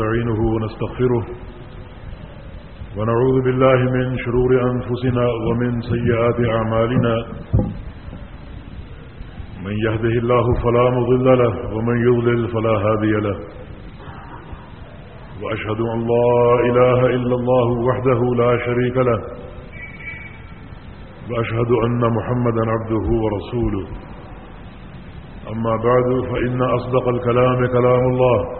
ونستعينه ونستغفره ونعوذ بالله من شرور أنفسنا ومن سيئات أعمالنا. من يهده الله فلا مضل له ومن يضلل فلا هادي له. وأشهد أن لا إله إلا الله وحده لا شريك له. وأشهد أن محمدا عبده ورسوله. أما بعد فإن أصدق الكلام كلام الله.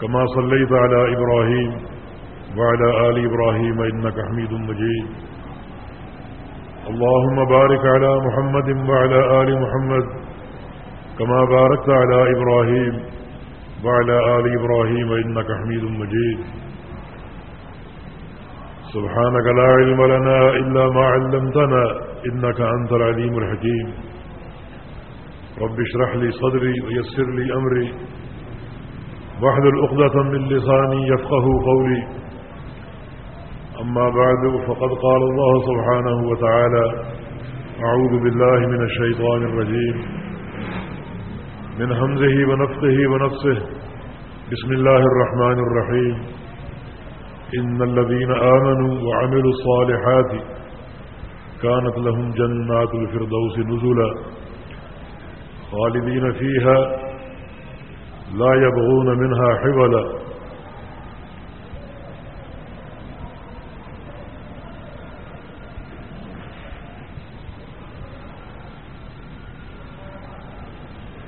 كما صليت على إبراهيم وعلى آل إبراهيم إنك حميد مجيد. اللهم بارك على محمد وعلى آل محمد كما باركت على إبراهيم وعلى آل إبراهيم إنك حميد مجيد. سبحانك لا علم لنا إلا ما علمتنا إنك أنت العليم الحكيم. رب اشرح لي صدري ويسر لي أمري. واحلل عقدة من لساني يفقه قولي. أما بعد، فقد قال الله سبحانه وتعالى أعوذ بالله من الشيطان الرجيم. من همزه ونفقه ونفسه. بسم الله الرحمن الرحيم. إن الذين آمنوا وعملوا الصالحات كانت لهم جنات الفردوس نزلا خالدين فيها لا يبغون منها حولا.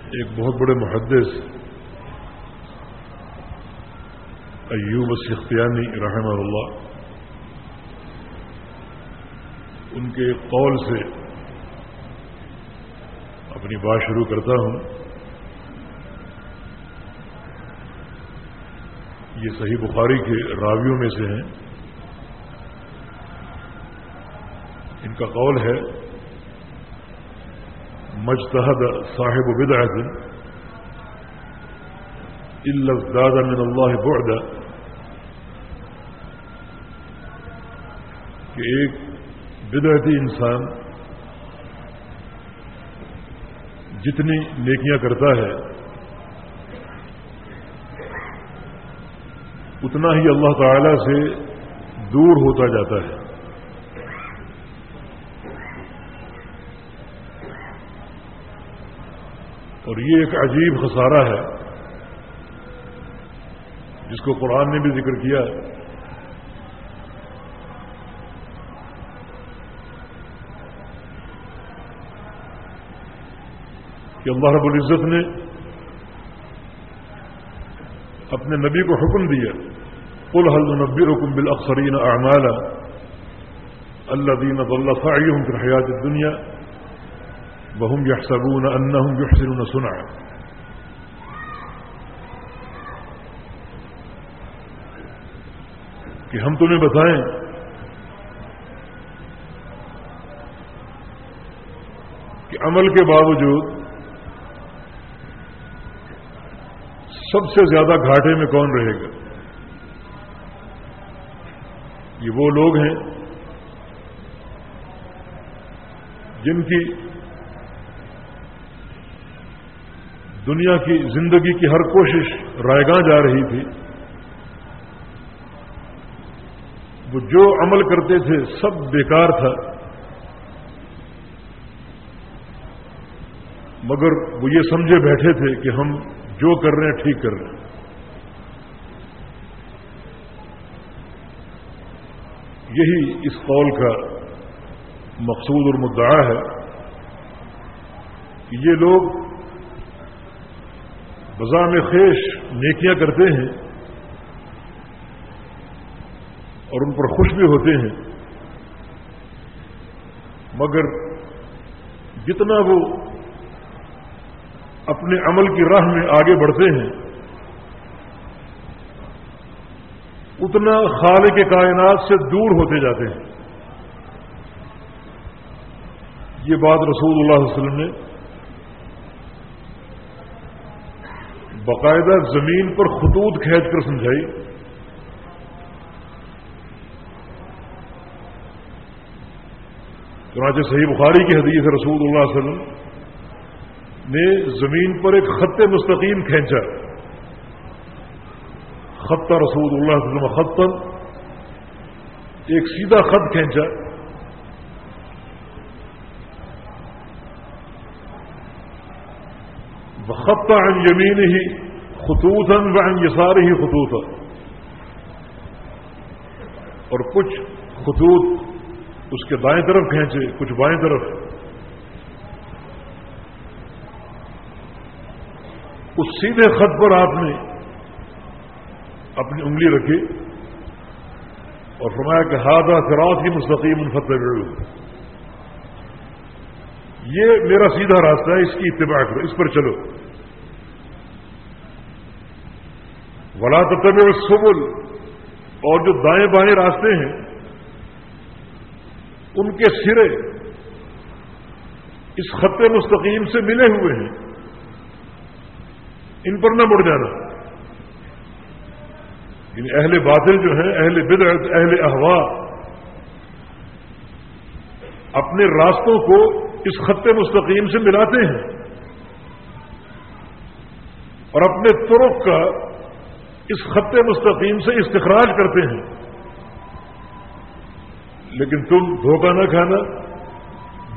ایک بہت بڑے محدث ایوب سختیانی رحمہ اللہ، ان کے قول سے اپنی بات شروع کرتا ہوں۔ یہ صحیح بخاری کے راویوں میں سے ہیں۔ ان کا قول ہے، مجتہد صاحب بدعت الا ازداد من اللہ بعدا کہ ایک بدعتی انسان جتنی نیکیاں کرتا ہے اتنا ہی اللہ تعالی سے دور ہوتا جاتا ہے۔ اور یہ ایک عجیب خسارہ ہے، جس کو قرآن نے بھی ذکر کیا۔ کہ اللہ رب العزت نے اپنے نبی کو حکم دیا، قل حل نبی حکم بالاخرین اعمالا اللہ دین اللہ فی الحیات دنیا بہم یحسبون انہم یحسنون سنع کہ ہم تمہیں بتائیں، کہ عمل کے باوجود سب سے زیادہ گھاٹے میں کون رہے گا؟ یہ وہ لوگ ہیں جن کی دنیا کی زندگی کی ہر کوشش رائے گاہ جا رہی تھی، وہ جو عمل کرتے تھے سب بیکار تھا۔ مگر وہ یہ سمجھے بیٹھے تھے کہ ہم جو کر رہے ہیں ٹھیک کر رہے ہیں۔ یہی اس قول کا مقصود اور مدعا ہے کہ یہ لوگ بزام خیش نیکیاں کرتے ہیں اور ان پر خوش بھی ہوتے ہیں، مگر جتنا وہ اپنے عمل کی راہ میں آگے بڑھتے ہیں۔ اتنا خالق کے کائنات سے دور ہوتے جاتے ہیں۔ یہ بات رسول اللہ علیہ وسلم نے باقاعدہ زمین پر خطوط کھینچ کر سمجھائی۔ چنانچہ صحیح بخاری کی حدیث رسول اللہ علیہ وسلم۔ نے زمین پر ایک خط مستقیم کھینچا۔ خط رسول اللہ علیہ وسلم خط ایک سیدھا خط کھینچا۔ خط عن یمین ہی خطوطا وعن یسار ہی خطوطا۔ اور کچھ خطوط اس کے دائیں طرف کھینچے، کچھ بائیں طرف۔ اس سیدھے خط پر آپ نے اپنی انگلی رکھی اور فرمایا کہ ہادہ فراط کی مستقیم الفتح یہ میرا سیدھا راستہ ہے، اس کی اتباع کرو، اس پر چلو. ولا تب سبل اور جو دائیں بائیں راستے ہیں، ان کے سرے اس خط مستقیم سے ملے ہوئے ہیں۔ ان پر نہ مڑ جانا۔ ان اہل باطل جو ہیں، اہل بدعت، اہل احوا اپنے راستوں کو اس خط مستقیم سے ملاتے ہیں۔ اور اپنے ترک کا اس خط مستقیم سے استخراج کرتے ہیں۔ لیکن تم دھوکہ نہ کھانا،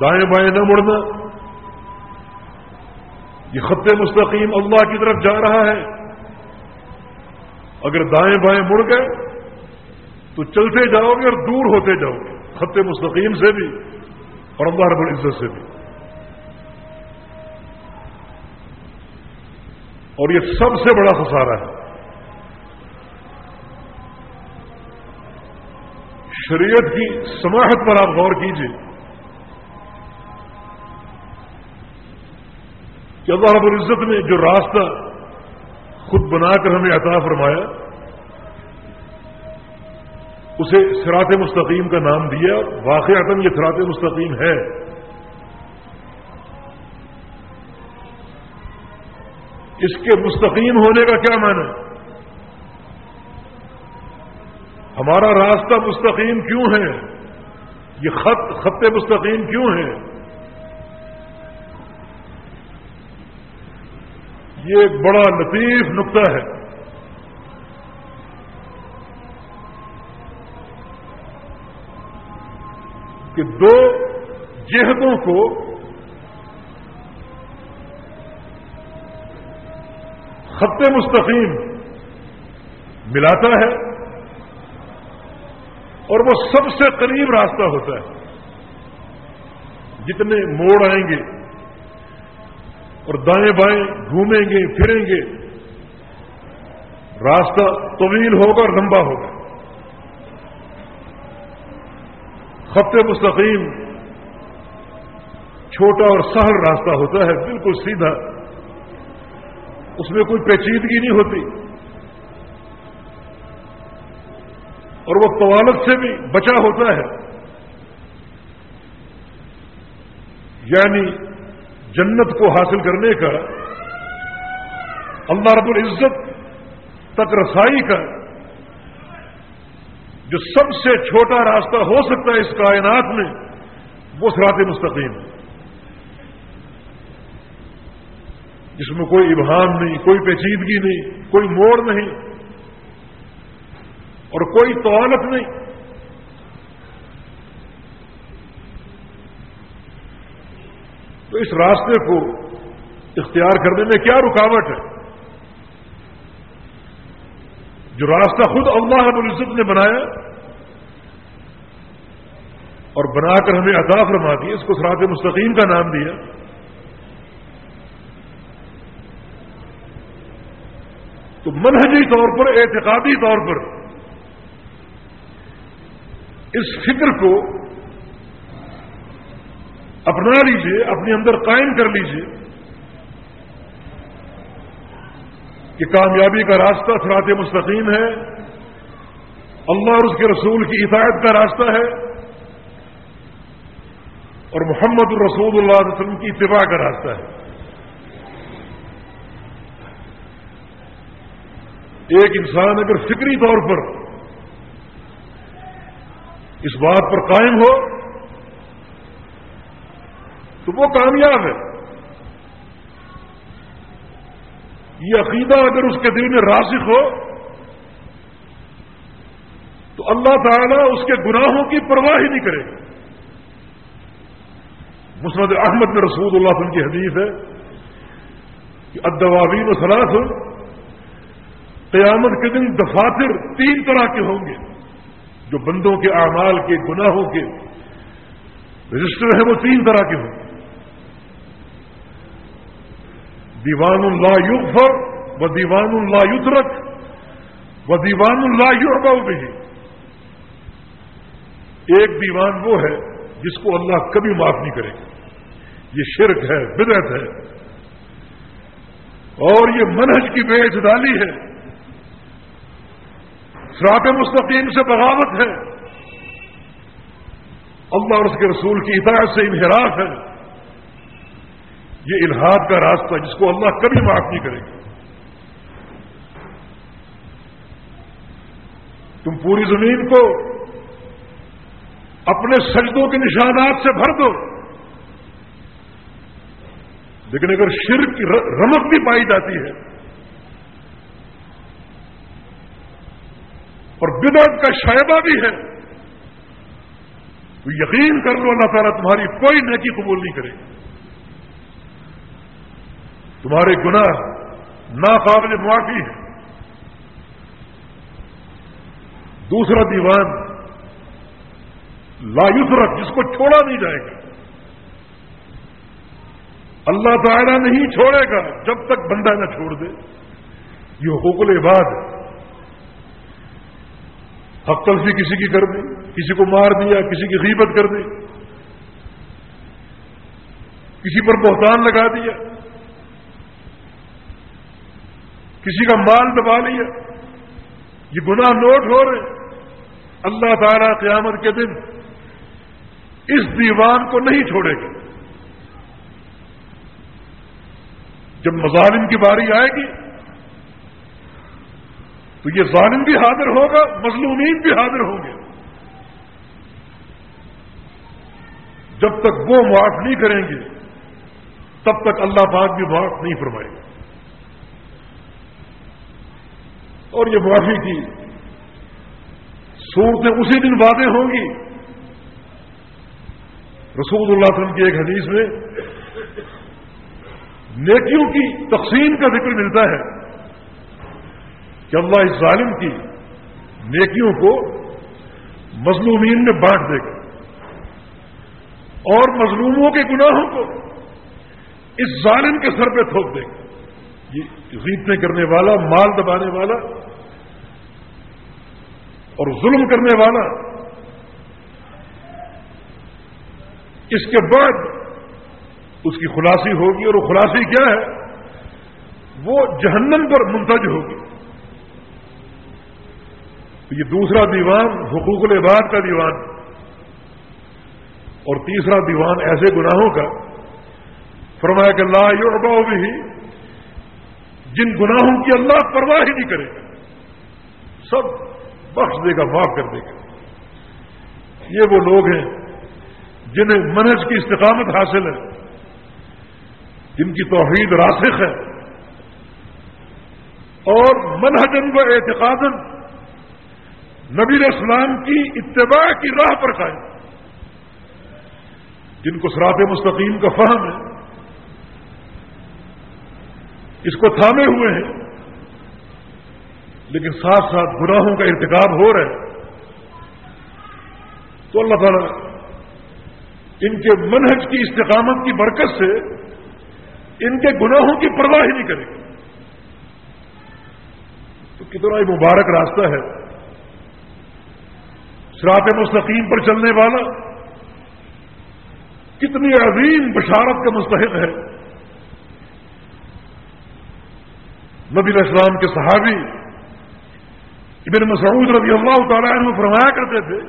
دائیں بائیں نہ مڑنا یہ خط مستقیم اللہ کی طرف جا رہا ہے۔ اگر دائیں بائیں مڑ گئے تو چلتے جاؤ گے اور دور ہوتے جاؤ گے۔ خط مستقیم سے بھی اور اللہ رب العزت سے بھی۔ اور یہ سب سے بڑا خسارہ ہے۔ شریعت کی سماحت پر آپ غور کیجیے کہ اللہ رب العزت نے جو راستہ خود بنا کر ہمیں عطا فرمایا، اسے سرات مستقیم کا نام دیا واقع یہ سرات مستقیم ہے۔ اس کے مستقیم ہونے کا کیا معنی؟ ہمارا راستہ مستقیم کیوں ہے؟ یہ خط خط مستقیم کیوں ہے؟ یہ ایک بڑا لطیف نقطہ ہے۔ کہ دو جہدوں کو خط مستقیم ملاتا ہے اور وہ سب سے قریب راستہ ہوتا ہے۔ جتنے موڑ آئیں گے اور دائیں بائیں گھومیں گے، پھریں گے۔ راستہ طویل ہوگا اور لمبا ہوگا۔ خط مستقیم چھوٹا اور سہل راستہ ہوتا ہے، بالکل سیدھا۔ اس میں کوئی پیچیدگی نہیں ہوتی۔ اور وہ طوالت سے بھی بچا ہوتا ہے۔ یعنی جنت کو حاصل کرنے کا، اللہ رب العزت تک رسائی کا جو سب سے چھوٹا راستہ ہو سکتا ہے اس کائنات میں، وہ سرات مستقیم۔ ہے جس میں کوئی ابہام نہیں، کوئی پیچیدگی نہیں، کوئی موڑ نہیں اور کوئی طوالت نہیں۔ تو اس راستے کو اختیار کرنے میں کیا رکاوٹ ہے؟ جو راستہ خود اللہ رب العزت نے بنایا اور بنا کر ہمیں عطا فرما دی، اس کو سرات مستقیم کا نام دیا۔ تو منہجی طور پر، اعتقادی طور پر اس فکر کو اپنا لیجیے اپنے اندر قائم کر لیجیے کہ کامیابی کا راستہ سرات مستقیم ہے، اللہ اور اس کے رسول کی اطاعت کا راستہ ہے اور محمد الرسول اللہ علیہ وسلم کی اتباع کا راستہ ہے۔ ایک انسان اگر فکری طور پر اس بات پر قائم ہو تو وہ کامیاب ہے۔ یہ عقیدہ اگر اس کے دل میں راسخ ہو، تو اللہ تعالیٰ اس کے گناہوں کی پرواہ ہی نہیں کرے گا۔ احمد میں رسول اللہ کی حدیث ہے کہ ادوابین و سلاس قیامت کے دن دفاتر تین طرح کے ہوں گے۔ جو بندوں کے اعمال کے، گناہوں کے، رجسٹر ہیں وہ تین طرح کے ہوں گے۔ دیوان اللہ یغفر و دیوان اللہ یترک و دیوان اللہ یعبا بھی ایک دیوان وہ ہے جس کو اللہ کبھی معاف نہیں کرے گا۔ یہ شرک ہے، بدعت ہے۔ اور یہ منہج کی بے اجدالی ہے۔ سراط مستقیم سے بغاوت ہے۔ اللہ اور اس کے رسول کی اطاعت سے انحراف ہے۔ یہ الحاد کا راستہ جس کو اللہ کبھی معاف نہیں کرے گا۔ تم پوری زمین کو اپنے سجدوں کے نشانات سے بھر دو۔ لیکن اگر شرک کی رمک بھی پائی جاتی ہے اور بدعت کا شائبہ بھی ہے، تو یقین کر لو اللہ تعالیٰ تمہاری کوئی نیکی قبول نہیں کرے گا۔ تمہارے گناہ ناقابل معافی ہے دوسرا دیوان، لا یسرت جس کو چھوڑا نہیں جائے گا۔ اللہ تعالیٰ نہیں چھوڑے گا جب تک بندہ نہ چھوڑ دے۔ یہ حقوق العباد حق تلفی کسی کی کر دی، کسی کو مار دیا، کسی کی غیبت کر دی، کسی پر بہتان لگا دیا۔ کسی کا مال دبا لیا۔ یہ گناہ نوٹ ہو رہے۔ اللہ تعالیٰ قیامت کے دن اس دیوان کو نہیں چھوڑے گا۔ جب مظالم کی باری آئے گی، تو یہ ظالم بھی حاضر ہوگا، مظلومین بھی حاضر ہوں گے۔ جب تک وہ معاف نہیں کریں گے، تب تک اللہ پاک بھی معاف نہیں فرمائے گا۔ اور یہ معافی کی۔ صورتیں اسی دن واضح ہوں گی۔ رسول اللہ علیہ وسلم کی ایک حدیث میں نیکیوں کی تقسیم کا ذکر ملتا ہے کہ اللہ اس ظالم کی نیکیوں کو مظلومین میں بانٹ دے گا۔ اور مظلوموں کے گناہوں کو اس ظالم کے سر پہ تھوک دے گا۔ جی، غیبتیں کرنے والا، مال دبانے والا اور ظلم کرنے والا۔ اس کے بعد اس کی خلاصی ہوگی اور وہ خلاصی کیا ہے؟ وہ جہنم پر منتج ہوگی۔ تو یہ دوسرا دیوان حقوق العباد کا دیوان اور تیسرا دیوان ایسے گناہوں کا۔ فرمایا کہ لا یعبا بھی جن گناہوں کی اللہ پرواہ ہی نہیں کرے گا۔ سب بخش دے گا، معاف کر دے گا۔ یہ وہ لوگ ہیں جنہیں منج کی استقامت حاصل ہے۔ جن کی توحید راسخ ہے۔ اور منہجن و اعتقاد نبی اسلام کی اتباع کی راہ پر قائم۔ جن کو سرات مستقیم کا فہم ہے۔ اس کو تھامے ہوئے ہیں۔ لیکن ساتھ ساتھ گناہوں کا ارتکاب ہو رہا ہے۔ تو اللہ تعالیٰ ان کے منہج کی استقامت کی برکت سے ان کے گناہوں کی پرواہ ہی نہیں کرے گا تو کتنا ہی مبارک راستہ ہے۔ سراط مستقیم پر چلنے والا کتنی عظیم بشارت کا مستحق ہے۔ نبی السلام کے صحابی ابن مسعود رضی اللہ تعالیٰ عنہ فرمایا کرتے تھے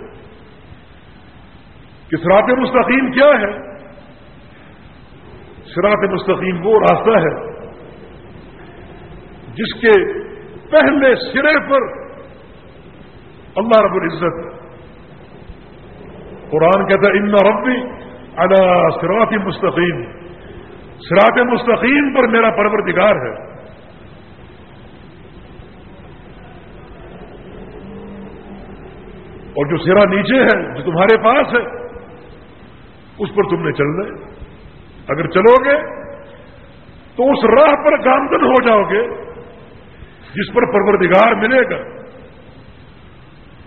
کہ سرات مستقیم کیا ہے؟ سرات مستقیم وہ راستہ ہے جس کے پہلے سرے پر اللہ رب العزت قرآن کہتا ہے ان ربی ادا سرات مستقیم سرات مستقیم پر میرا پروردگار ہے۔ اور جو سرا نیچے ہے، جو تمہارے پاس ہے، اس پر تم نے چلنا ہے۔ اگر چلو گے، تو اس راہ پر گامدن ہو جاؤ گے، جس پر پروردگار ملے گا۔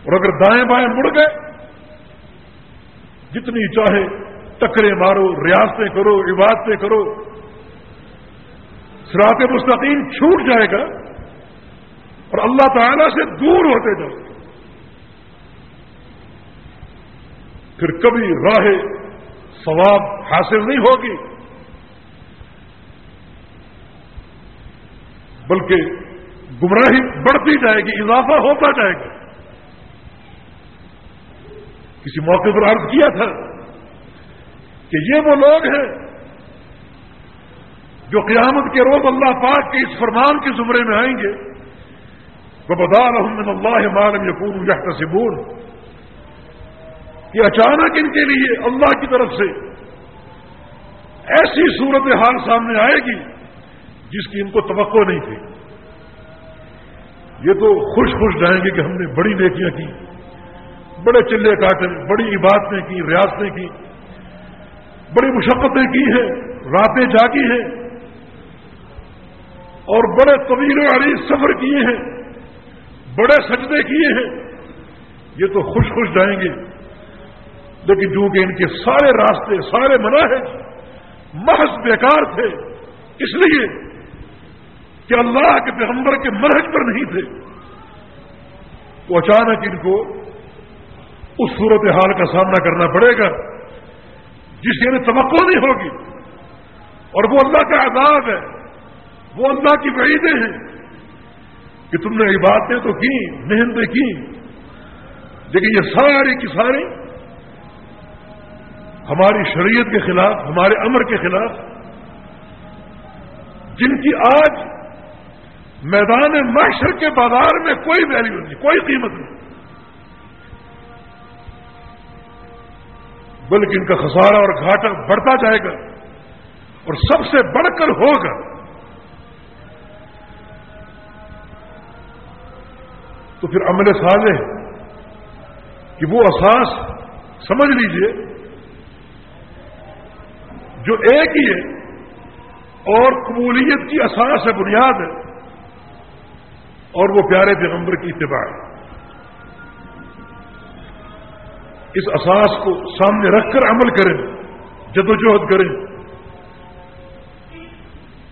اور اگر دائیں بائیں مڑ گئے، جتنی چاہے ٹکرے مارو، ریاستیں کرو، عبادتیں کرو سراط مستقیم چھوٹ جائے گا اور اللہ تعالی سے دور ہوتے جاؤ۔ گے پھر کبھی راہ ثواب حاصل نہیں ہوگی۔ بلکہ گمراہی بڑھتی جائے گی، اضافہ ہوتا جائے گا۔ کسی موقع پر عرض کیا تھا کہ یہ وہ لوگ ہیں جو قیامت کے روز اللہ پاک کے اس فرمان کے زمرے میں آئیں گے۔ وہ بدا رحمد اللہ مالم یقون یا تصبون کہ اچانک ان کے لیے اللہ کی طرف سے ایسی صورت حال سامنے آئے گی جس کی ان کو توقع نہیں تھی۔ یہ تو خوش خوش جائیں گے کہ ہم نے بڑی نیکیاں کی، بڑے چلے کاٹے، بڑی عبادتیں کی، ریاستیں کی، بڑی مشقتیں کی ہیں، راتیں جاگی ہیں، اور بڑے طویل علی سفر کیے ہیں، بڑے سجدے کیے ہیں۔ یہ تو خوش خوش جائیں گے۔ لیکن چونکہ ان کے سارے راستے، سارے مناہج محض بیکار تھے۔ اس لیے کہ اللہ کے پیغمبر کے مرحج پر نہیں تھے۔ تو اچانک ان کو اس صورت حال کا سامنا کرنا پڑے گا، جس کی انہیں توقع نہیں ہوگی۔ اور وہ اللہ کا عذاب ہے، وہ اللہ کی وعیدیں ہیں۔ کہ تم نے عبادتیں تو کی محنتیں کی لیکن یہ ساری کی ساری ہماری شریعت کے خلاف، ہمارے امر کے خلاف، جن کی آج میدان معاشر کے بازار میں کوئی ویلیو نہیں، کوئی قیمت نہیں۔ بلکہ ان کا خسارہ اور گھاٹا بڑھتا جائے گا اور سب سے بڑھ کر ہوگا۔ تو پھر عمل صالح کہ وہ اساس سمجھ لیجیے جو ایک ہی ہے، اور قبولیت کی اساس ہے، بنیاد ہے، اور وہ پیارے پیغمبر کی اتباع ہے۔ اس اساس کو سامنے رکھ کر عمل کریں، جدوجہد کریں۔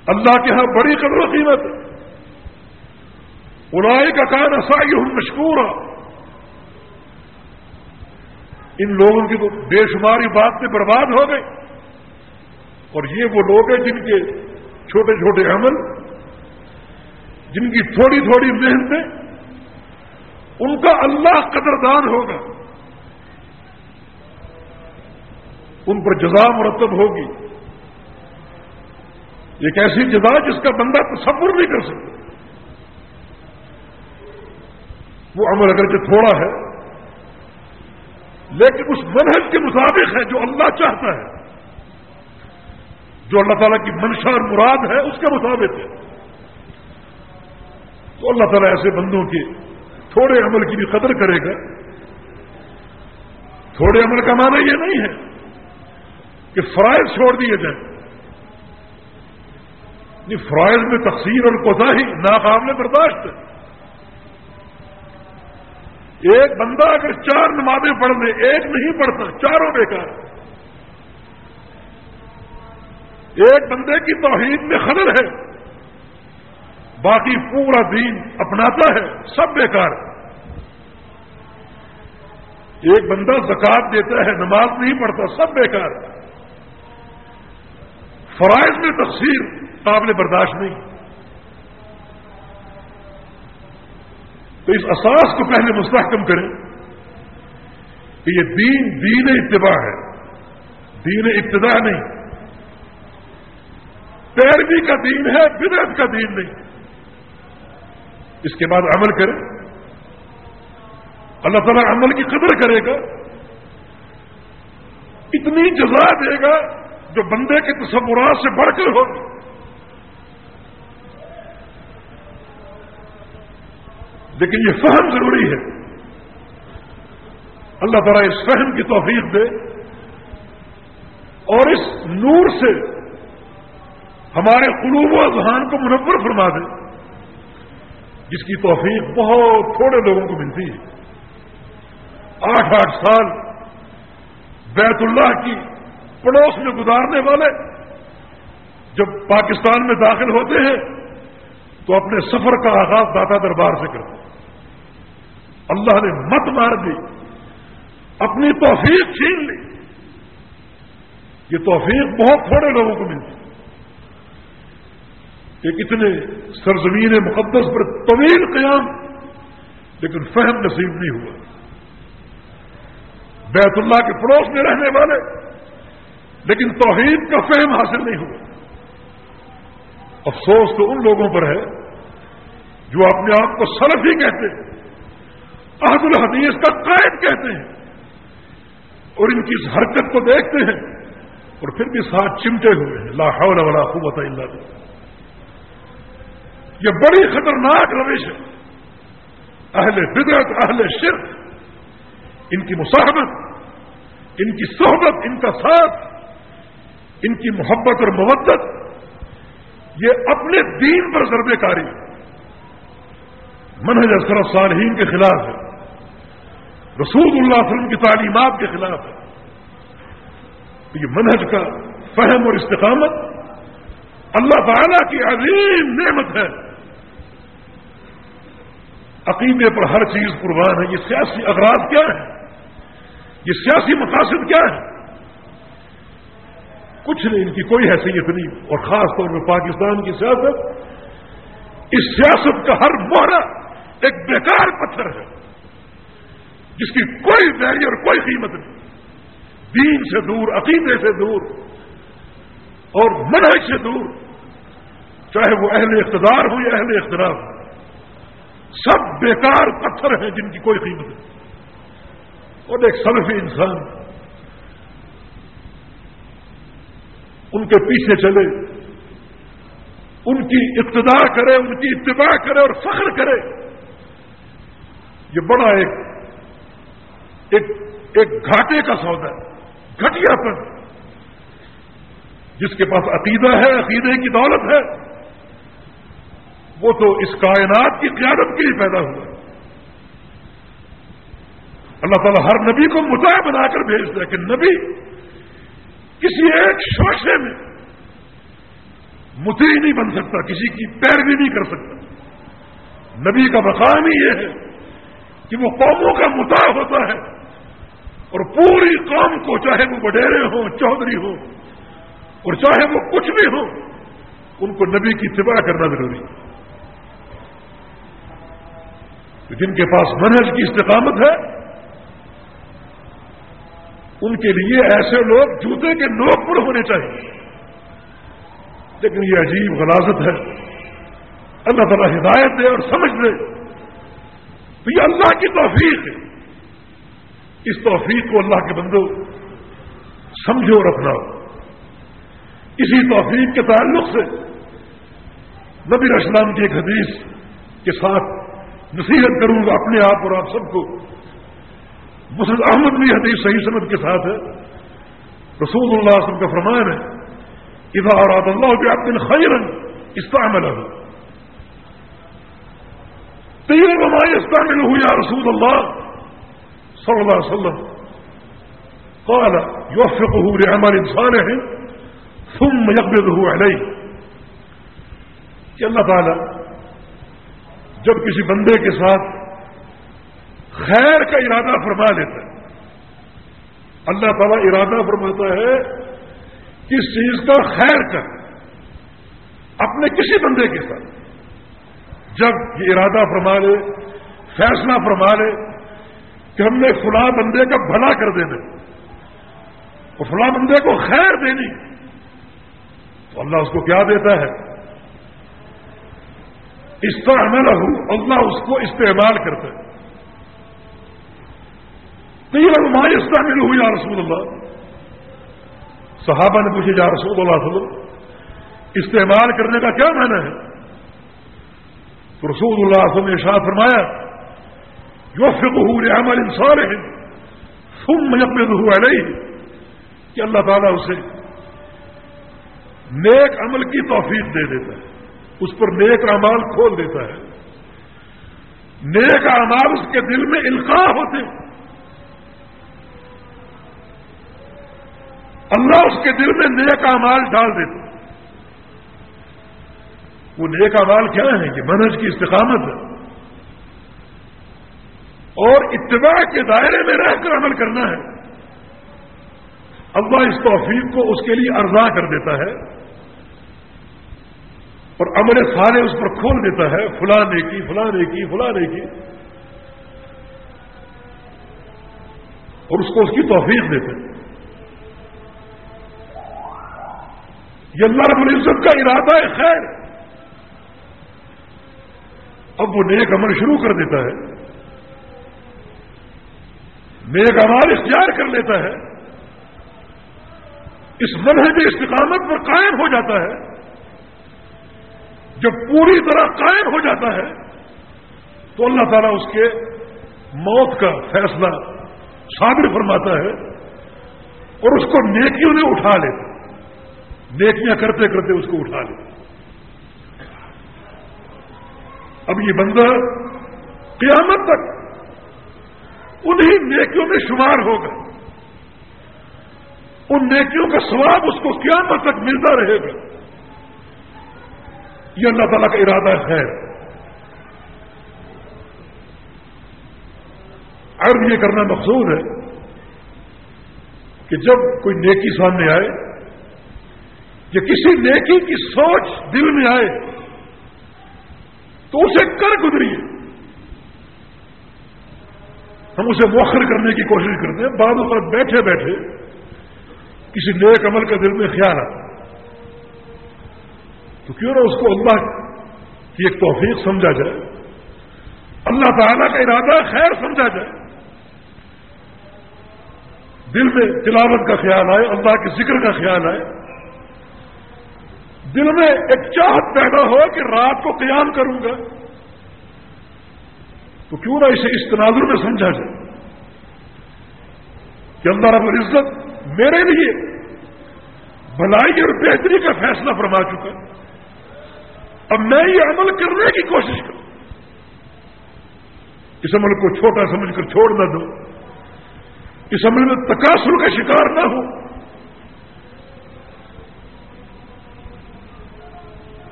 اللہ کے ہاں بڑی قدر و قیمت اڑائی کا کان اصائی ہوں مشکور ان لوگوں کی تو بے شماری بات میں برباد ہو گئی اور یہ وہ لوگ ہیں جن کے چھوٹے چھوٹے عمل، جن کی تھوڑی تھوڑی محنتیں، ان کا اللہ قدردان ہوگا۔ ان پر جزا مرتب ہوگی۔ ایک ایسی جزا جس کا بندہ تصور نہیں کر سکتا۔ وہ عمل اگرچہ تھوڑا ہے، لیکن اس منہج کے مطابق ہے جو اللہ چاہتا ہے۔ جو اللہ تعالیٰ کی منشا اور مراد ہے، اس کے مطابق ہے۔ تو اللہ تعالیٰ ایسے بندوں کے تھوڑے عمل کی بھی قدر کرے گا۔ تھوڑے عمل کا معنی یہ نہیں ہے کہ فرائض چھوڑ دیے جائیں۔ نہیں فرائض میں تقسیم اور کوتا ہی ناقابل برداشت۔ ہے ایک بندہ اگر چار نمازیں پڑھ لے، ایک نہیں پڑھتا، چاروں بیکار۔ ایک بندے کی توحید میں خلل ہے۔ باقی پورا دین اپناتا ہے، سب بیکار۔ ایک بندہ زکات دیتا ہے، نماز نہیں پڑھتا، سب بیکار۔ فرائض میں تقسیم قابل برداشت نہیں۔ تو اس اساس کو پہلے مستحکم کریں کہ یہ دین دین اتباع ہے۔ دین ابتدا نہیں۔ پیروی کا دین ہے، بدعت کا دین نہیں۔ اس کے بعد عمل کریں اللہ تعالیٰ عمل کی قدر کرے گا۔ اتنی جزا دے گا جو بندے کے تصورات سے بڑھ کر ہوگی لیکن یہ فہم ضروری ہے۔ اللہ تعالیٰ اس فہم کی توفیق دے اور اس نور سے ہمارے قلوب و اذہان کو منور فرما دے۔ جس کی توفیق بہت تھوڑے لوگوں کو ملتی ہے۔ آٹھ آٹھ سال بیت اللہ کی پڑوس میں گزارنے والے جب پاکستان میں داخل ہوتے ہیں، تو اپنے سفر کا آغاز داتا دربار سے کرتے ہیں۔ اللہ نے مت مار دی۔ اپنی توفیق چھین لی۔ یہ توفیق بہت تھوڑے لوگوں کو ملتی کہ کتنے سرزمین مقدس پر طویل قیام، لیکن فہم نصیب نہیں ہوا۔ بیت اللہ کے پڑوس میں رہنے والے، لیکن توحید کا فہم حاصل نہیں ہوا۔ افسوس تو ان لوگوں پر ہے جو اپنے آپ کو سلف ہی کہتے ہیں عہد الحدیث کا قائد کہتے ہیں، اور ان کی اس حرکت کو دیکھتے ہیں اور پھر بھی ساتھ چمٹے ہوئے ہیں۔ لا حول ولا قوت الا باللہ۔ یہ بڑی خطرناک روش ہے۔ اہل بدرت اہل شرک، ان کی مساحمت ان کی صحبت، ان کا ساتھ، ان کی محبت اور مبت یہ اپنے دین پر ضربے کاری۔ منہج اثر صالحین کے خلاف ہے۔ رسول اللہ علیہ وسلم کی تعلیمات کے خلاف ہے۔ یہ منہج کا فہم اور استقامت اللہ تعالی کی عظیم نعمت ہے۔ عقیدے پر ہر چیز قربان ہے۔ یہ سیاسی اغراض کیا ہے؟ یہ سیاسی مقاصد کیا ہے؟ کچھ نہیں، ان کی کوئی حیثیت نہیں۔ اور خاص طور پہ پاکستان کی سیاست، اس سیاست کا ہر مہرا ایک بیکار پتھر ہے، جس کی کوئی ویری اور کوئی قیمت نہیں۔ دین سے دور، عقیدے سے دور، اور منہج سے دور، چاہے وہ اہل اقتدار ہو یا اہل اختلاف ہو سب بیکار پتھر ہیں جن کی کوئی قیمت نہیں۔ اور ایک سلفی انسان ان کے پیچھے چلے، ان کی ابتدا کرے، ان کی اتباع کرے اور فخر کرے۔ یہ بڑا ایک ایک ایک گھاٹے کا سودا ہے، گھٹیا پر جس کے پاس عقیدہ ہے، عقیدے کی دولت ہے۔ وہ تو اس کائنات کی قیادت کے لیے پیدا ہوا اللہ تعالیٰ ہر نبی کو مدعا بنا کر بھیجتا ہے کہ نبی، کسی ایک شوشے میں متی نہیں بن سکتا، کسی کی پیروی نہیں کر سکتا۔ نبی کا مقام ہی یہ ہے کہ وہ قوموں کا متا ہوتا ہے اور پوری قوم کو چاہے وہ وڈیرے ہوں، چودھری ہوں، اور چاہے وہ کچھ بھی ہو ان کو نبی کی اتباع کرنا ضروری ہے۔ جن کے پاس منہج کی استقامت ہے، ان کے لیے ایسے لوگ جوتے کے نوک پر ہونے چاہیے۔ لیکن یہ عجیب غلازت ہے۔ اللہ تعالیٰ ہدایت دے اور سمجھ دے۔ تو یہ اللہ کی توفیق ہے۔ اس توفیق کو اللہ کے بندو سمجھو اور اپناؤ۔ اسی توفیق کے تعلق سے نبی اسلام کی ایک حدیث کے ساتھ نصیحت کروں گا اپنے آپ اور آپ سب کو مسلم احمد بھی حدیث صحیح سند کے ساتھ ہے رسول اللہ صلی اللہ علیہ وسلم کا فرمان ہے إذا أراد اللہ بعبد عبد استعمله. طيب استعمل ہو تیر وما استعمل یا رسول اللہ صلی اللہ علیہ وسلم. قال يوفقه لعمل صالح ثم يقبضه عليه. کہ اللہ تعالی جب کسی بندے کے ساتھ خیر کا ارادہ فرما لیتا ہے، اللہ تعالیٰ ارادہ فرماتا ہے کس چیز کا خیر کر اپنے کسی بندے کے ساتھ۔ جب یہ ارادہ فرما لے، فیصلہ فرما لے کہ ہم نے فلاں بندے کا بھلا کر دینا اور فلاں بندے کو خیر دینی تو اللہ اس کو کیا دیتا ہے؟ اس طرح میں رہوں اللہ اس کو استعمال کرتا ہے۔ تو یہ ماں اس طرح یا رسول اللہ۔ صحابہ نے پوچھے یا رسول اللہ وسلم، استعمال کرنے کا کیا معنی ہے؟ تو رسول اللہ وسلم نے شاہ فرمایا جو فکر عمل انسان ہے سم میں ہوا نہیں کہ اللہ تعالیٰ اسے نیک عمل کی توفیق دے دیتا ہے۔ اس پر نیک امال کھول دیتا ہے۔ نیک امال اس کے دل میں القاع ہوتے اللہ اس کے دل میں نیک امال ڈال دیتا وہ نیک امال کیا ہے کہ منج کی استقامت ہے۔ اور اتباع کے دائرے میں رہ کر عمل کرنا ہے۔ اللہ اس توفیق کو اس کے لیے ارزا کر دیتا ہے۔ اور عمل سارے اس پر کھول دیتا ہے، فلاں نیکی فلاں نیکی فلاں نیکی۔ اور اس کو اس کی توفیق دیتے ہیں یہ اللہ رب العزت کا ارادہ ہے، خیر۔ اب وہ نیک عمل شروع کر دیتا ہے۔ نیک عمل اختیار کر لیتا ہے۔ اس منہج استقامت پر قائم ہو جاتا ہے۔ جب پوری طرح قائم ہو جاتا ہے، تو اللہ تعالیٰ اس کے موت کا فیصلہ صادر فرماتا ہے اور اس کو نیکیوں نے اٹھا لیتا نیکیاں کرتے کرتے اس کو اٹھا لیتا اب یہ بندہ قیامت تک انہی نیکیوں میں شمار ہوگا۔ ان نیکیوں کا سواب اس کو قیامت تک ملتا رہے گا۔ یہ اللہ تعالیٰ کا ارادہ ہے۔ عرض یہ کرنا مقصود ہے کہ جب کوئی نیکی سامنے آئے، یا کسی نیکی کی سوچ دل میں آئے، تو اسے کر گزریے۔ ہم اسے موخر کرنے کی کوشش کرتے ہیں بعد پر بیٹھے بیٹھے کسی نیک عمل کا دل میں خیال آتا تو کیوں نہ اس کو اللہ کی ایک توفیق سمجھا جائے؟ اللہ تعالیٰ کا ارادہ خیر سمجھا جائے۔ دل میں تلاوت کا خیال آئے، اللہ کے ذکر کا خیال آئے۔ دل میں ایک چاہت پیدا ہو کہ رات کو قیام کروں گا۔ تو کیوں نہ اسے اس تناظر میں سمجھا جائے کہ اللہ رب العزت میرے لیے بھلائی اور بہتری کا فیصلہ فرما چکا ہے۔ اب میں یہ عمل کرنے کی کوشش کروں۔ اس عمل کو چھوٹا سمجھ کر چھوڑ نہ دو اس عمل میں تقاصر کا شکار نہ ہو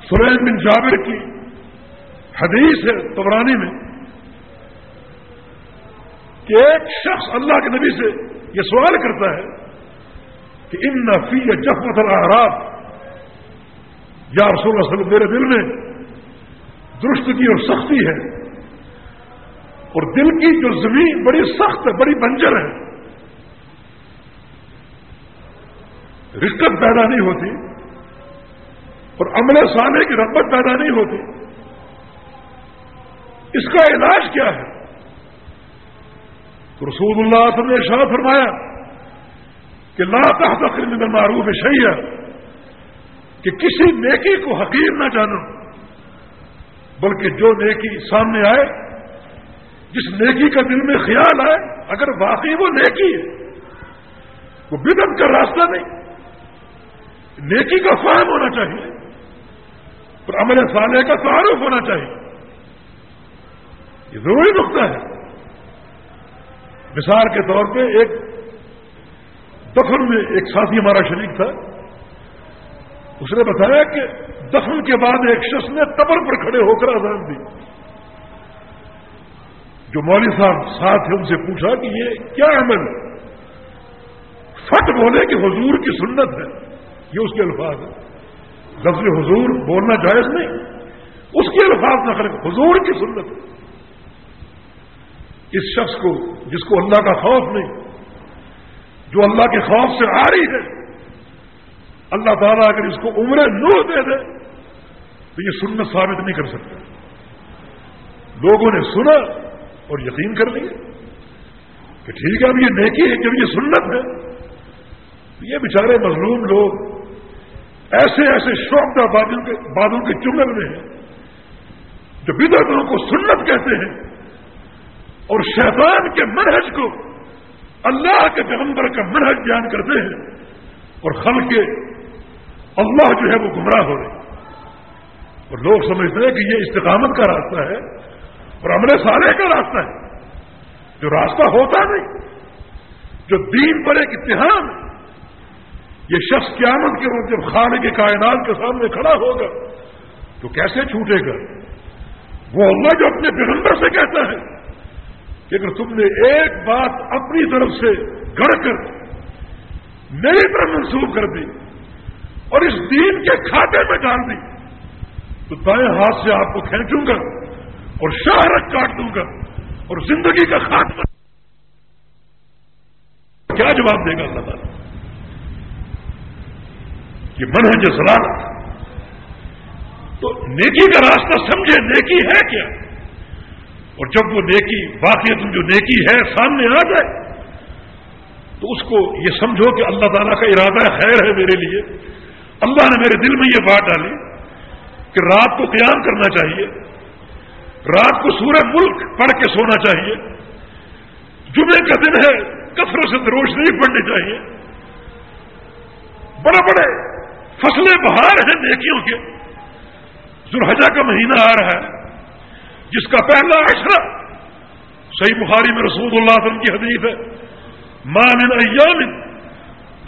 سرین بن جابر کی حدیث ہے تبرانی میں کہ ایک شخص اللہ کے نبی سے یہ سوال کرتا ہے کہ ان نفی یا جفت یا رسول اللہ وسلم، میرے دل میں درستگی اور سختی ہے۔ اور دل کی جو زمین بڑی سخت ہے، بڑی بنجر ہے۔ رکت پیدا نہیں ہوتی۔ اور عمل سانے کی رغبت پیدا نہیں ہوتی۔ اس کا علاج کیا ہے؟ تو رسول اللہ صلی اللہ نے شاہ فرمایا کہ لا تحت من معروف شیا کہ کسی نیکی کو حقیر نہ جانو، بلکہ جو نیکی سامنے آئے، جس نیکی کا دل میں خیال آئے، اگر واقعی وہ نیکی ہے، وہ بدت کا راستہ نہیں۔ نیکی کا فہم ہونا چاہیے، اور عمل صالح کا تعارف ہونا چاہیے۔ یہ ضروری نقطہ ہے۔ مثال کے طور پہ ایک دفن میں ایک ساتھی ہمارا شریک تھا۔ اس نے بتایا کہ دفن کے بعد ایک شخص نے قبر پر کھڑے ہو کر آزاد دی۔ جو مولوی صاحب ساتھ تھے ان سے پوچھا کہ یہ کیا عمل فٹ بولے کہ حضور کی سنت ہے۔ یہ اس کے الفاظ ہے لفظ حضور بولنا جائز نہیں۔ اس کے الفاظ نہ کریں حضور کی سنت اس شخص کو، جس کو اللہ کا خوف نہیں، جو اللہ کے خوف سے آ رہی ہے اللہ تعالیٰ اگر اس کو عمر نور دے دے، تو یہ سنت ثابت نہیں کر سکتا لوگوں نے سنا اور یقین کر لیا کہ ٹھیک ہے، اب یہ نیکی ہے کہ یہ سنت ہے۔ یہ بیچارے مظلوم لوگ ایسے ایسے شوق بادل کے بادل کے چنگل میں ہیں، جو بدرتوں کو سنت کہتے ہیں اور شیطان کے منہج کو اللہ کے پیغمبر کا منہج بیان کرتے ہیں اور خل کے اللہ جو ہے وہ گمراہ ہو رہے اور لوگ سمجھتے ہیں کہ یہ استقامت کا راستہ ہے اور عمل سالے کا راستہ ہے۔ جو راستہ ہوتا نہیں، جو دین پر ایک اتحام یہ شخص قیامت کے روز جب خالق کے کائنات کے سامنے کھڑا ہوگا، تو کیسے چھوٹے گا؟ وہ اللہ جو اپنے پیغمبر سے کہتا ہے کہ اگر تم نے ایک بات اپنی طرف سے گڑ کر میری طرف منسوخ کر دی اور اس دین کے کھاتے میں ڈال دی تو دائیں ہاتھ سے آپ کو کھینچوں گا اور شہرت کاٹ دوں گا اور زندگی کا خاتمہ کیا جواب دے گا اللہ تعالیٰ؟ کہ من ہے جو تو نیکی کا راستہ سمجھے نیکی ہے کیا؟ اور جب وہ نیکی واقع تم جو نیکی ہے سامنے آ جائے، تو اس کو یہ سمجھو کہ اللہ تعالیٰ کا ارادہ خیر ہے میرے لیے۔ اللہ نے میرے دل میں یہ بات ڈالی کہ رات کو قیام کرنا چاہیے، رات کو سورہ ملک پڑھ کے سونا چاہیے، جمعے کا دن ہے کثرت سے دروش نہیں پڑھنی چاہیے۔ بڑے بڑے فصلیں بہار ہیں نیکیوں کے۔ ذرحجہ کا مہینہ آ رہا ہے، جس کا پہلا اشرا صحیح بخاری میں رسول اللہ علیہ وسلم کی حدیث ہے۔ من ایام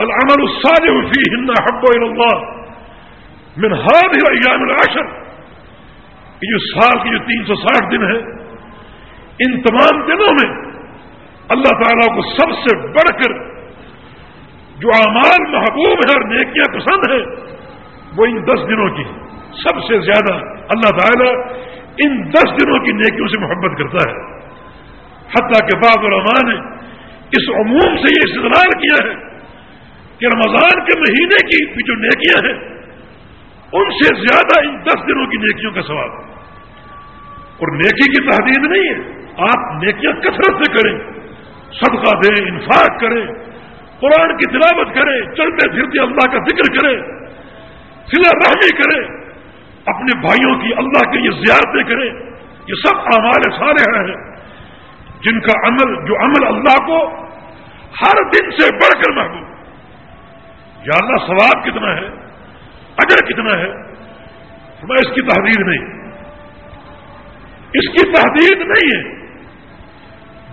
العمل الصالح فیہن حب اللہ من هذه ایام العشر. یہ جو سال کی جو تین سو ساٹھ دن ہے ان تمام دنوں میں اللہ تعالیٰ کو سب سے بڑھ کر جو اعمال محبوب ہے اور نیکیاں پسند ہے وہ ان دس دنوں کی سب سے زیادہ اللہ تعالیٰ ان دس دنوں کی نیکیوں سے محبت کرتا ہے۔ حتیٰ کہ بعض علماء نے اس عموم سے یہ استدلال کیا ہے کہ رمضان کے مہینے کی جو نیکیاں ہیں، ان سے زیادہ ان دس دنوں کی نیکیوں کا سوال اور نیکی کی تحدید نہیں ہے۔ آپ نیکیاں کثرت سے کریں، صدقہ دیں، انفاق کریں، قرآن کی تلاوت کریں، چلتے پھرتے اللہ کا ذکر کریں، سلا رحمی کریں، اپنے بھائیوں کی اللہ کے یہ زیارتیں کریں۔ یہ سب اعمال سارے ہیں۔ جن کا عمل، جو عمل اللہ کو ہر دن سے بڑھ کر محبوب یا اللہ ثواب کتنا ہے؟ اجر کتنا ہے؟ میں اس کی تحدید نہیں۔ اس کی تحدید نہیں ہے۔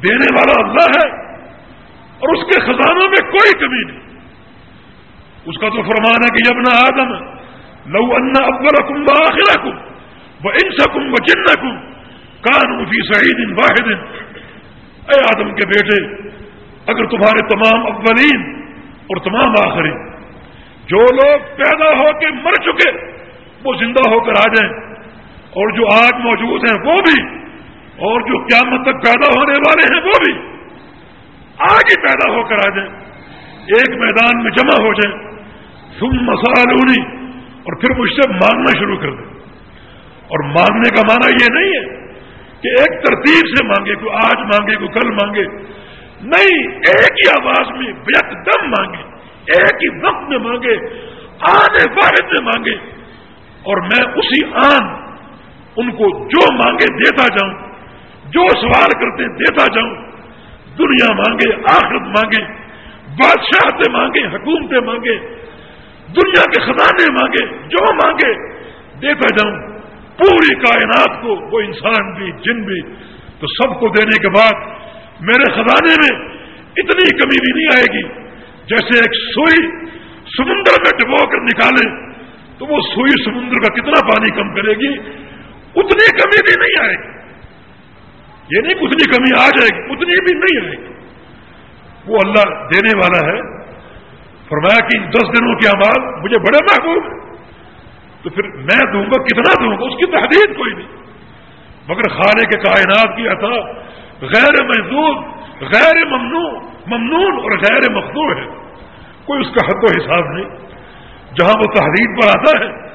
دینے والا اللہ ہے اور اس کے خزانوں میں کوئی کمی نہیں۔ اس کا تو فرمان ہے کہ جب نہ آدم، لو انا ان اولکم و آخرکم و انسکم و جنکم کانو فی سعید واحد۔ اے آدم کے بیٹے، اگر تمہارے تمام اولین اور تمام آخری جو لوگ پیدا ہو کے مر چکے وہ زندہ ہو کر آ جائیں اور جو آج موجود ہیں وہ بھی اور جو قیامت تک پیدا ہونے والے ہیں وہ بھی آج ہی پیدا ہو کر آ جائیں، ایک میدان میں جمع ہو جائیں۔ تم مسالونی اور پھر مجھ سے مانگنا شروع کر دیں۔ اور مانگنے کا معنی یہ نہیں ہے کہ ایک ترتیب سے مانگے، کوئی آج مانگے، کوئی کل مانگے۔ نہیں، ایک ہی آواز میں، بیک دم مانگے۔ ایک ہی وقت میں مانگے، آنے واحد میں مانگے۔ اور میں اسی آن ان کو جو مانگے دیتا جاؤں، جو سوال کرتے دیتا جاؤں۔ دنیا مانگے، آخرت مانگے بادشاہتے مانگے حکومتیں مانگے، دنیا کے خزانے مانگے، جو مانگے دیتا جاؤں۔ پوری کائنات کو، وہ انسان بھی، جن بھی۔ تو سب کو دینے کے بعد میرے خزانے میں اتنی کمی بھی نہیں آئے گی۔ جیسے ایک سوئی سمندر میں ڈبو کر نکالے، تو وہ سوئی سمندر کا کتنا پانی کم کرے گی؟ اتنی کمی بھی نہیں آئے گی۔ یہ نہیں اتنی کمی آ جائے گی، اتنی بھی نہیں آئے گی۔ وہ اللہ دینے والا ہے۔ فرمایا کہ ان دس دنوں کے اعمال مجھے بڑے محبوب ہیں۔ تو پھر میں دوں گا، کتنا دوں گا؟ اس کی تحدید کوئی نہیں۔ مگر خانے کے کائنات کی عطا غیر محدود، غیر ممنوع ممنون اور غیر مخدو ہے۔ کوئی اس کا حد و حساب نہیں۔ جہاں وہ تحریر پر آتا ہے،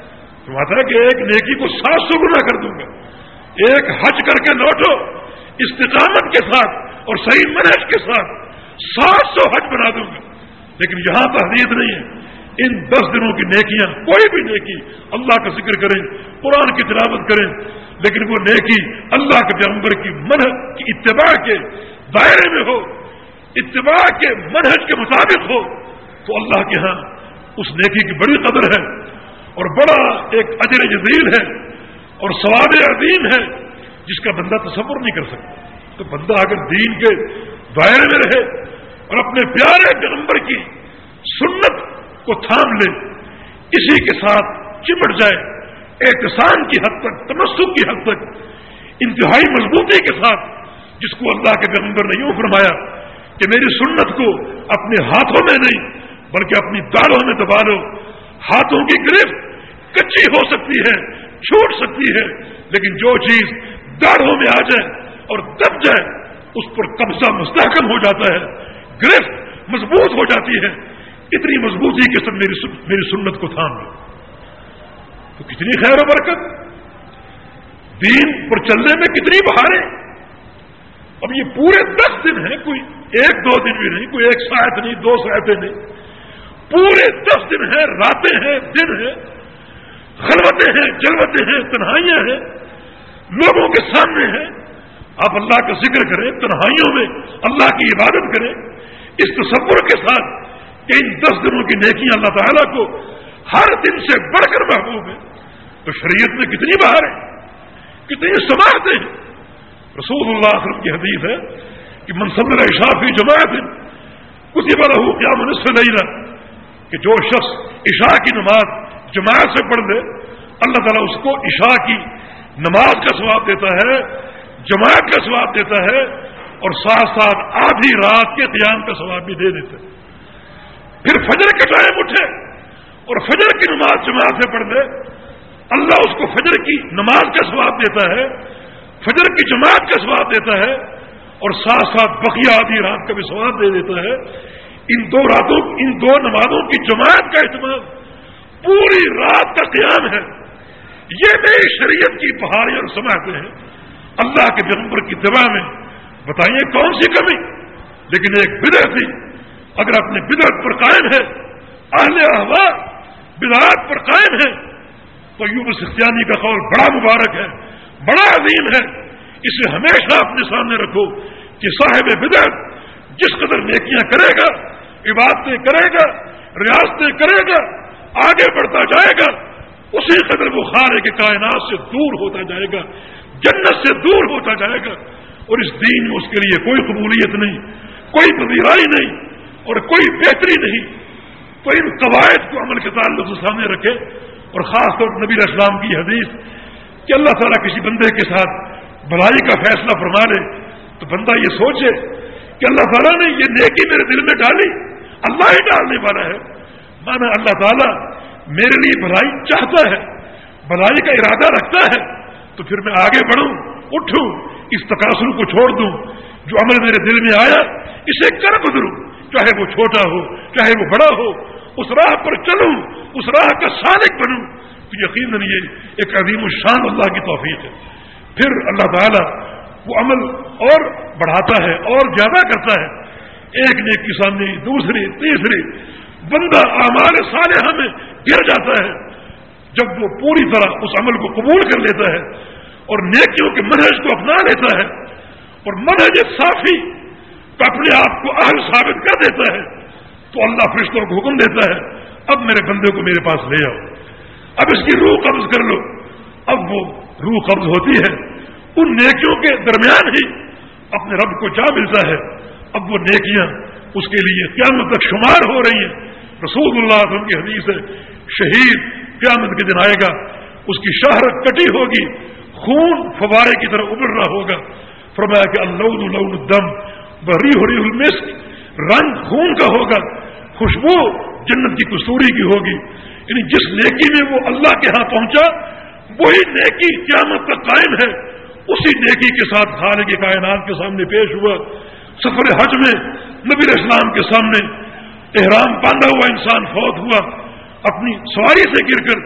تو آتا ہے کہ ایک نیکی کو سات سو گنا کر دوں گا۔ ایک حج کر کے لوٹو، استقامت کے ساتھ اور صحیح منحج کے ساتھ سات سو حج بنا دوں گا۔ لیکن یہاں تحریر نہیں ہے۔ ان دس دنوں کی نیکیاں، کوئی بھی نیکی اللہ کا ذکر کریں، قرآن کی تلاوت کریں، لیکن وہ نیکی اللہ کے پیغمبر کی منحج کی اتباع کے دائرے میں ہو اتباع کے منحج کے مطابق ہو، تو اللہ کے ہاں اس نیکی کی بڑی قدر ہے اور بڑا ایک اجر جزیل ہے اور ثواب عظیم ہے جس کا بندہ تصور نہیں کر سکتا۔ تو بندہ اگر دین کے دائرے میں رہے اور اپنے پیارے پیغمبر کی سنت کو تھام لے، اسی کے ساتھ چمٹ جائے احتسان کی حد تک، تمسک کی حد تک، انتہائی مضبوطی کے ساتھ، جس کو اللہ کے پیغمبر نے یوں فرمایا کہ میری سنت کو اپنے ہاتھوں میں نہیں، بلکہ اپنی داڑوں میں دبا لو۔ ہاتھوں کی گرفت کچی ہو سکتی ہے، چھوٹ سکتی ہے، لیکن جو چیز داڑھوں میں آ جائے اور دب جائے، اس پر قبضہ مستحکم ہو جاتا ہے، گرفت مضبوط ہو جاتی ہے۔ اتنی مضبوطی کے سب میری میری سنت کو تھام لو۔ تو کتنی خیر و برکت۔ دین پر چلنے میں کتنی بہاریں۔ اب یہ پورے دس دن ہیں، کوئی ایک دو دن بھی نہیں، کوئی ایک ساعت نہیں، دو ساعتیں نہیں۔ پورے دس دن ہیں، راتیں ہیں، دن ہیں۔ خلوتیں ہیں، جلوتیں ہیں، تنہائیاں ہیں۔ لوگوں کے سامنے ہیں۔ آپ اللہ کا ذکر کریں، تنہائیوں میں اللہ کی عبادت کریں۔ اس تصور کے ساتھ کہ ان دس دنوں کی نیکیاں اللہ تعالیٰ کو ہر دن سے بڑھ کر محبوب ہے تو شریعت میں کتنی بہار ہے کتنی سماعتیں ہیں۔ رسول اللہ وسلم کی حدیث ہے کہ منصب اشافی جماعت ہے۔ کسی ہو کیا منصف نہیں رہا کہ جو شخص عشاء کی نماز جماعت سے پڑھ لے، اللہ تعالیٰ اس کو عشاء کی نماز کا ثواب دیتا ہے، جماعت کا ثواب دیتا ہے اور ساتھ ساتھ آدھی رات کے قیام کا ثواب بھی دے دیتا ہے۔ پھر فجر کے ٹائم اٹھے اور فجر کی نماز جماعت سے پڑھ لے، اللہ اس کو فجر کی نماز کا ثواب دیتا ہے، فجر کی جماعت کا ثواب دیتا ہے اور ساتھ ساتھ بقیہ آدھی رات کا بھی ثواب دے دیتا ہے۔ ان دو راتوں، ان دو نمازوں کی جماعت کا اہتمام پوری رات کا قیام ہے۔ یہ نئی شریعت کی پہاڑی اور سماتے ہیں۔ اللہ کے پیغمبر کی دبا میں بتائیے کون سی کمی؟ لیکن ایک بدر تھی۔ اگر اپنے بدرت پر قائم ہے، اہل احباب بدعات پر قائم ہے تو یوب سختیانی کا قول بڑا مبارک ہے، بڑا عظیم ہے۔ اسے ہمیشہ اپنے سامنے رکھو کہ صاحب بدر جس قدر نیکیاں کرے گا، عبادتیں کرے گا، ریاستیں کرے گا، آگے بڑھتا جائے گا، اسی قدر وہ خارے کے کائنات سے دور ہوتا جائے گا، جنت سے دور ہوتا جائے گا۔ اور اس دین میں اس کے لیے کوئی قبولیت نہیں، کوئی پذیرائی نہیں اور کوئی بہتری نہیں۔ تو ان قواعد کو عمل کے تعلق سے سامنے رکھے اور خاص طور پر نبی اسلام کی حدیث کہ اللہ تعالیٰ کسی بندے کے ساتھ بھلائی کا فیصلہ فرما لے تو بندہ یہ سوچے کہ اللہ تعالیٰ نے یہ نیکی میرے دل میں ڈالی، اللہ ہی ڈالنے والا ہے۔ مانا اللہ تعالیٰ میرے لیے بھلائی چاہتا ہے بھلائی کا ارادہ رکھتا ہے۔ تو پھر میں آگے بڑھوں، اٹھوں، اس تقاصر کو چھوڑ دوں۔ جو عمل میرے دل میں آیا، اسے کر گزروں، چاہے وہ چھوٹا ہو، چاہے وہ بڑا ہو۔ اس راہ پر چلوں، اس راہ کا سالک بنوں۔ تو یقیناً یہ ایک عظیم الشان اللہ کی توفیق ہے۔ پھر اللہ تعالیٰ وہ عمل اور بڑھاتا ہے اور زیادہ کرتا ہے۔ ایک نیک کسانی دوسری، تیسری۔ بندہ اعمال صالحہ میں گر جاتا ہے۔ جب وہ پوری طرح اس عمل کو قبول کر لیتا ہے اور نیکیوں کے منہج کو اپنا لیتا ہے اور منہج صافی اپنے آپ کو اہل ثابت کر دیتا ہے، تو اللہ فرشتوں کو حکم دیتا ہے، اب میرے بندے کو میرے پاس لے آؤ۔ اب اس کی روح قبض کر لو۔ اب وہ روح قبض ہوتی ہے، ان نیکیوں کے درمیان ہی اپنے رب کو جا ملتا ہے۔ اب وہ نیکیاں اس کے لیے قیامت تک شمار ہو رہی ہیں۔ رسول اللہ علیہ وسلم کی حدیث ہے، شہید قیامت کے دن آئے گا، اس کی شہرت کٹی ہوگی، خون فوارے کی طرح ابھر رہا ہوگا۔ فرمایا کہ اللہ دم بری ہو رہی المسک، رنگ خون کا ہوگا، خوشبو جنت کی کستوری کی ہوگی۔ یعنی جس نیکی میں وہ اللہ کے ہاں پہنچا وہی نیکی قیامت تک قائم ہے۔ اسی نیکی کے ساتھ خالق کے کائنات کے سامنے پیش ہوا۔ سفر حج میں، نبی اسلام کے سامنے احرام باندھا ہوا انسان فوت ہوا۔ اپنی سواری سے گر کر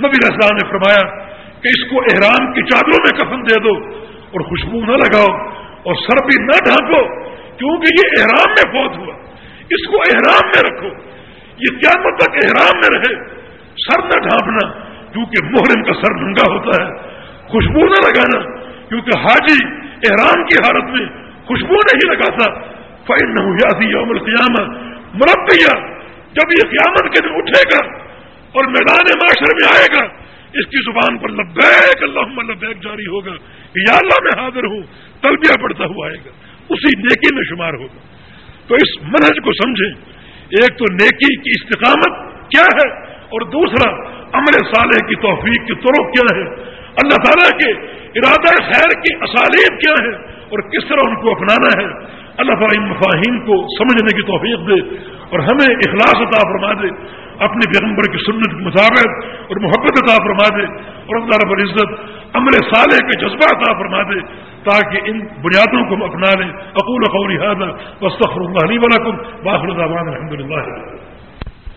نبی اسلام نے فرمایا کہ اس کو احرام کی چادروں میں کفن دے دو اور خوشبو نہ لگاؤ اور سر بھی نہ ڈھانپو کیونکہ یہ احرام میں فوت ہوا۔ اس کو احرام میں رکھو۔ یہ کیا تک احرام میں رہے۔ سر نہ ڈھانپنا۔ کیونکہ محرم کا سر ننگا ہوتا ہے۔ خوشبو نہ لگانا، کیونکہ حاجی احرام کی حالت میں خوشبو نہیں لگاتا۔ فائن نہ یادی یوم القیامت مربیہ جب یہ قیامت کے دن اٹھے گا اور میدان معاشر میں آئے گا، اس کی زبان پر لبیک اللہ لبیک جاری ہوگا کہ یا اللہ میں حاضر ہوں، تلبیہ پڑتا ہوا آئے گا۔ اسی نیکی میں شمار ہوگا۔ تو اس منہج کو سمجھیں۔ ایک تو نیکی کی استقامت کیا ہے؟ اور دوسرا امر صالح کی توفیق کی طرق کیا ہے اللہ تعالیٰ کے ارادہ خیر کی اسالیب کیا ہے اور کس طرح ان کو اپنانا ہے؟ اللہ تعالیٰ ان مفاہین کو سمجھنے کی توفیق دے اور ہمیں اخلاص عطا فرما دے اپنے پیغمبر کی سنت کے مطابق اور محبت عطا فرما دے اور اللہ رب العزت عمل صالح کے جذبہ عطا فرما دے تاکہ ان بنیادوں کو ہم اپنا لیں۔ اقول قولی هذا واستغفر الله لي ولكم واخر دعوانا الحمد لله